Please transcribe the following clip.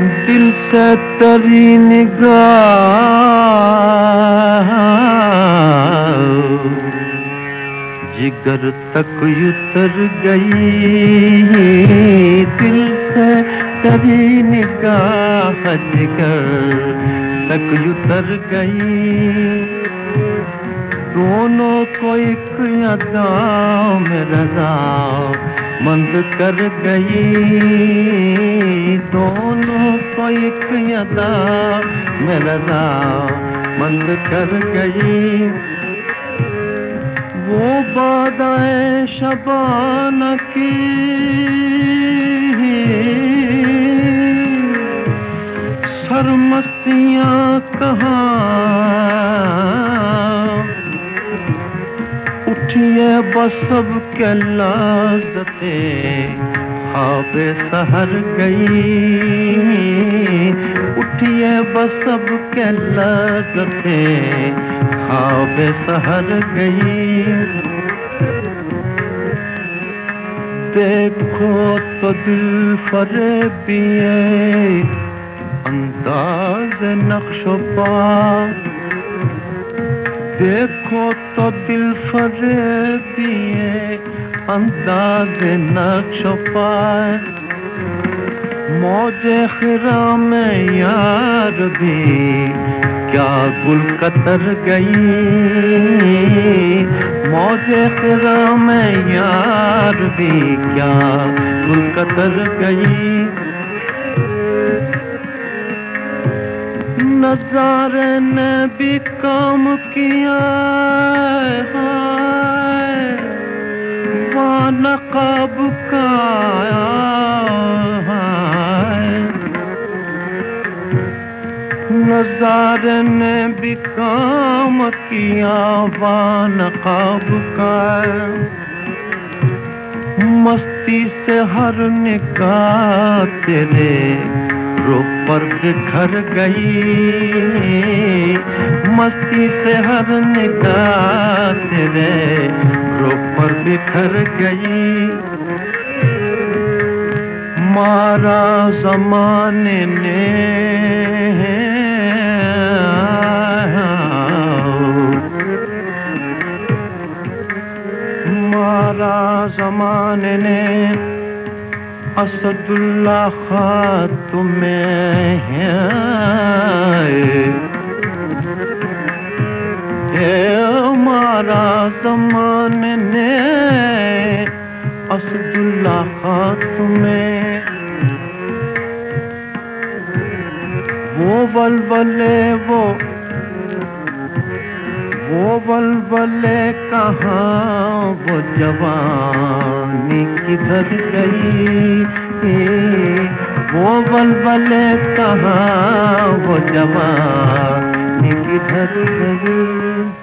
दिल से तेरी निगाह। जिगर तक उतर गई, दिल से तेरी निगाह जिगर तक उतर गई। दोनों को एक अदा में रजा, मंद कर गई। एक अदा में रजा मंद कर गई। वो बादाए शबान की। सरमस्तियाँ कहाँ। उठिए बस सब के लाजते ख्वाब सहर गई। उठिए बस सब के लाजते ख्वाब सहर गई। देखो तो दिल फरे पिए। अंदाज नक्श पा देखो तो दिल फरे दिए अंदाज न पाए मौजे खिरा में यार भी, क्या गुल कतर गई। मौजे खिरा में यार भी, क्या गुल कतर गई। नजारे ने भी काम किया है। नकाब का नजारे ने भी काम किया नकाब का मस्ती से हर निकाह तेरे रूप पर बिखर गई। मस्ती से हर निगाह तेरे पर बिखर गई। मारा जमाने ने, मारा जमाने ने असदुल्ला खा तुम्हें है। हमारा जमान ने असदुल्ला तुम्हें। वो बलबले वो वो बलबले कहाँ वो जवानी किधर गई ए, वो बलबल कहाँ वो जवान किधर गई